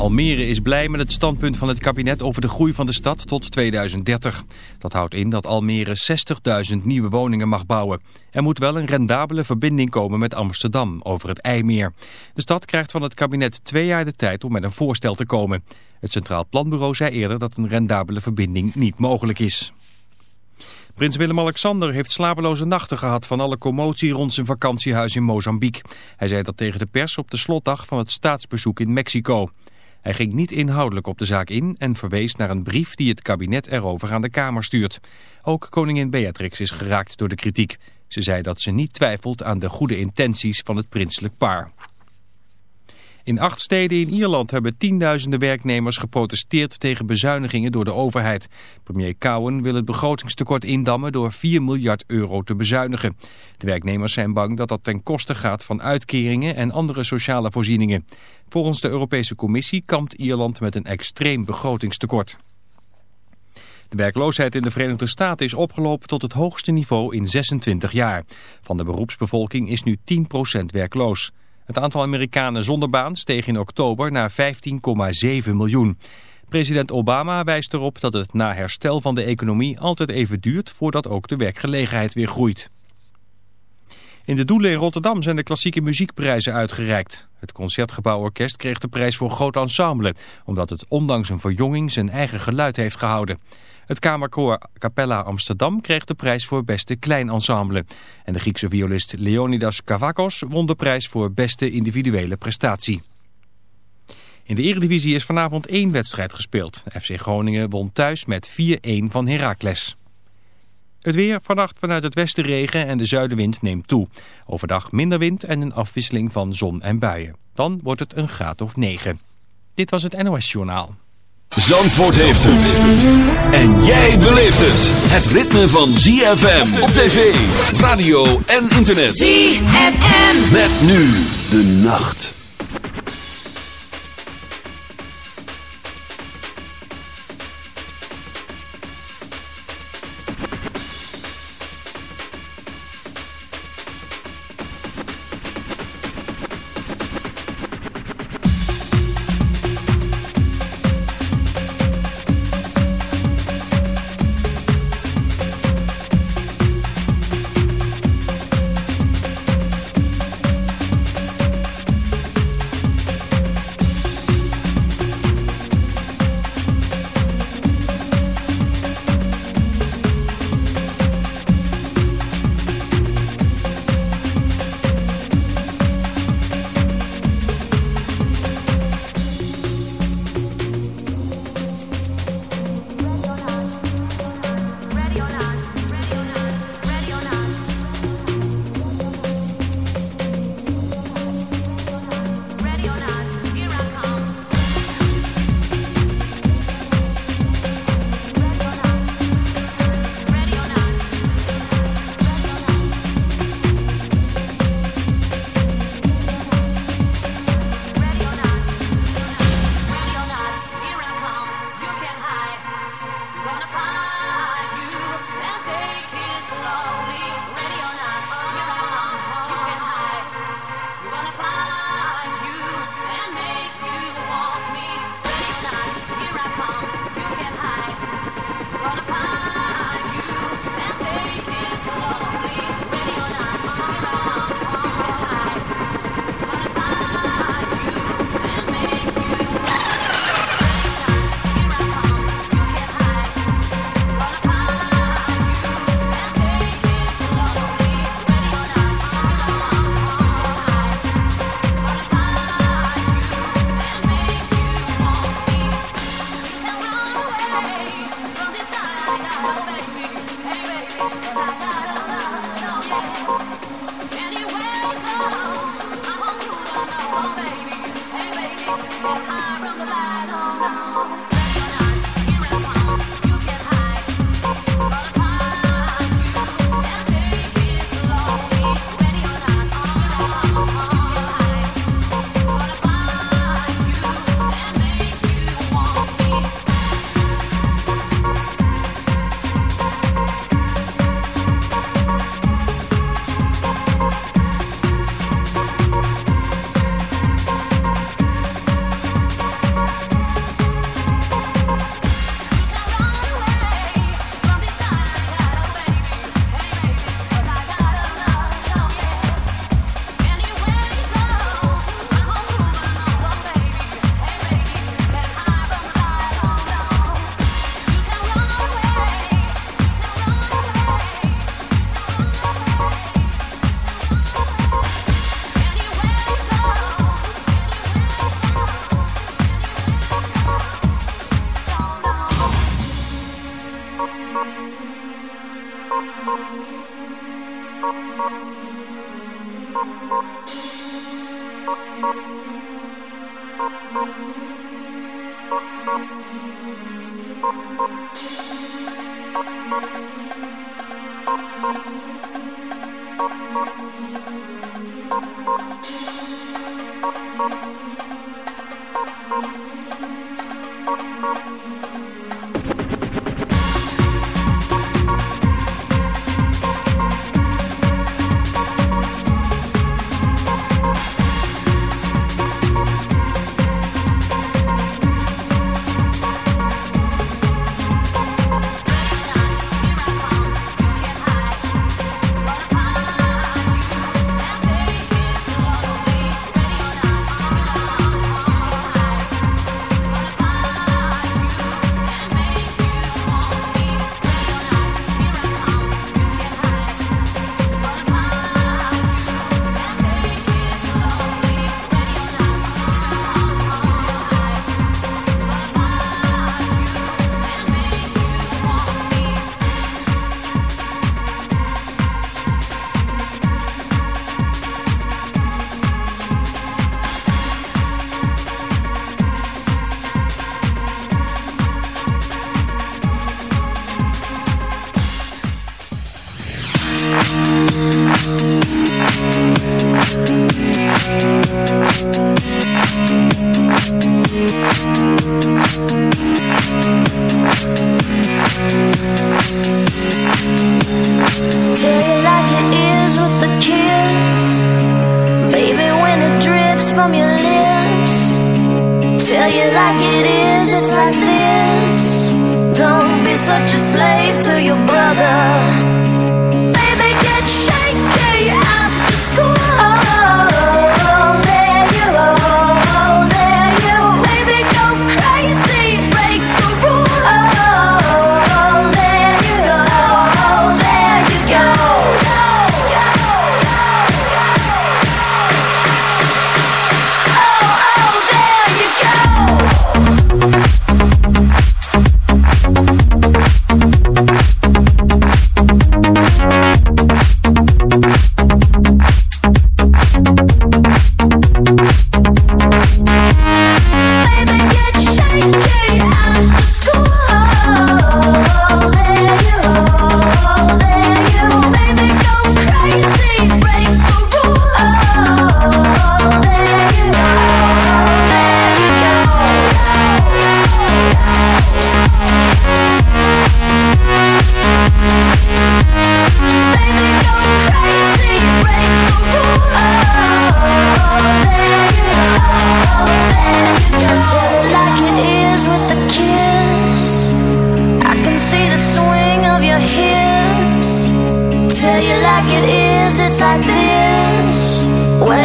Almere is blij met het standpunt van het kabinet over de groei van de stad tot 2030. Dat houdt in dat Almere 60.000 nieuwe woningen mag bouwen. Er moet wel een rendabele verbinding komen met Amsterdam over het IJmeer. De stad krijgt van het kabinet twee jaar de tijd om met een voorstel te komen. Het Centraal Planbureau zei eerder dat een rendabele verbinding niet mogelijk is. Prins Willem-Alexander heeft slapeloze nachten gehad van alle commotie rond zijn vakantiehuis in Mozambique. Hij zei dat tegen de pers op de slotdag van het staatsbezoek in Mexico. Hij ging niet inhoudelijk op de zaak in en verwees naar een brief die het kabinet erover aan de Kamer stuurt. Ook koningin Beatrix is geraakt door de kritiek. Ze zei dat ze niet twijfelt aan de goede intenties van het prinselijk paar. In acht steden in Ierland hebben tienduizenden werknemers geprotesteerd tegen bezuinigingen door de overheid. Premier Cowen wil het begrotingstekort indammen door 4 miljard euro te bezuinigen. De werknemers zijn bang dat dat ten koste gaat van uitkeringen en andere sociale voorzieningen. Volgens de Europese Commissie kampt Ierland met een extreem begrotingstekort. De werkloosheid in de Verenigde Staten is opgelopen tot het hoogste niveau in 26 jaar. Van de beroepsbevolking is nu 10% werkloos. Het aantal Amerikanen zonder baan steeg in oktober naar 15,7 miljoen. President Obama wijst erop dat het na herstel van de economie altijd even duurt voordat ook de werkgelegenheid weer groeit. In de Doelen in Rotterdam zijn de klassieke muziekprijzen uitgereikt. Het Concertgebouworkest kreeg de prijs voor groot ensemble, omdat het ondanks een verjonging zijn eigen geluid heeft gehouden. Het kamerkoor Capella Amsterdam kreeg de prijs voor beste klein ensemble. En de Griekse violist Leonidas Kavakos won de prijs voor beste individuele prestatie. In de Eredivisie is vanavond één wedstrijd gespeeld. FC Groningen won thuis met 4-1 van Heracles. Het weer, vannacht vanuit het westen regen en de zuidenwind neemt toe. Overdag minder wind en een afwisseling van zon en buien. Dan wordt het een graad of 9. Dit was het NOS Journaal. Zandvoort heeft het. En jij beleeft het. Het ritme van ZFM op tv, radio en internet. ZFM. Met nu de nacht.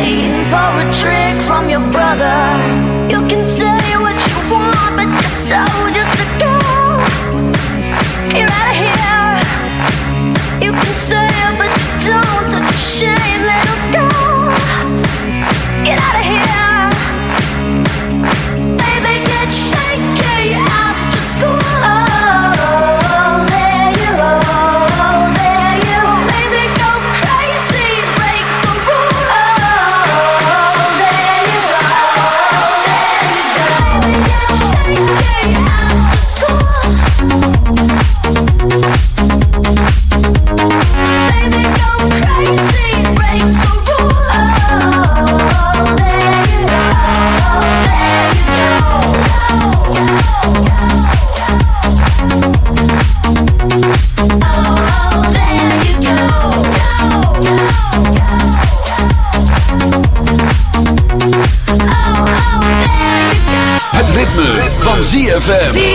waiting for a trick from your brother. You can ZFM.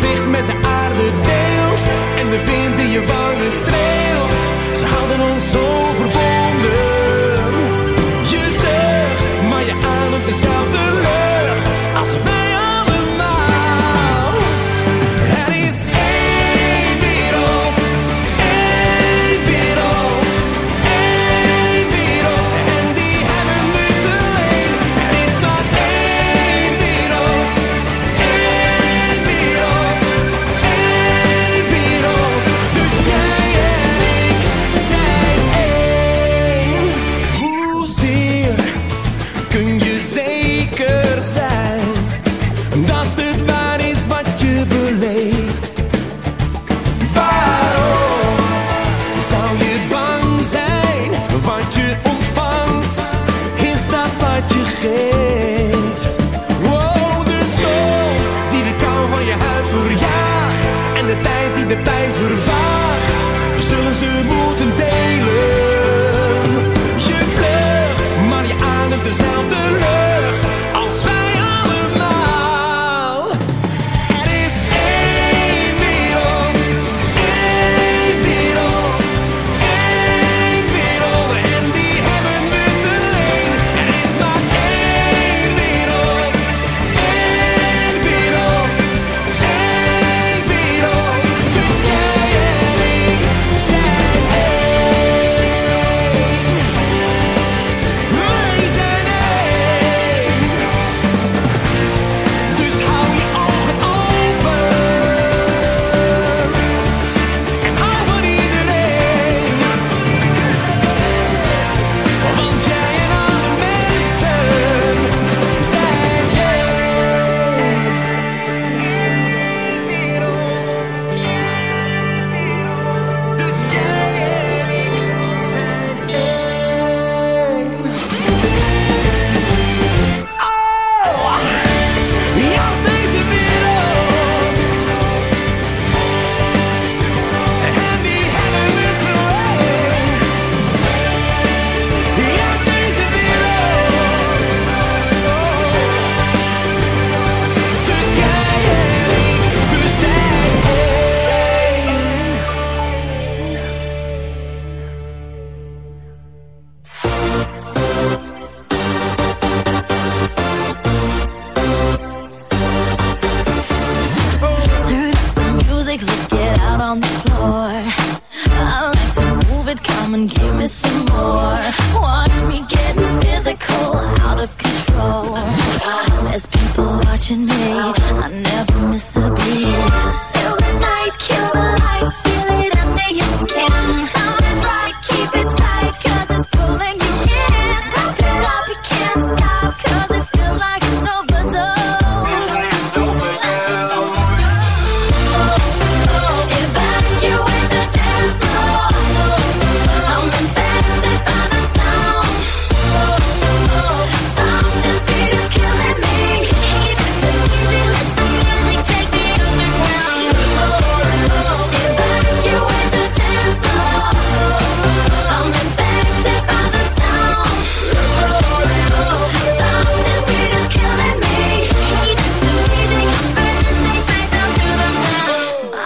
Licht met de aarde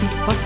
Bye.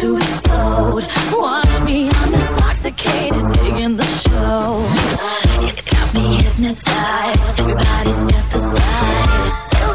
to explode. Watch me, I'm intoxicated, taking the show. It's got me hypnotized. Everybody step aside. Still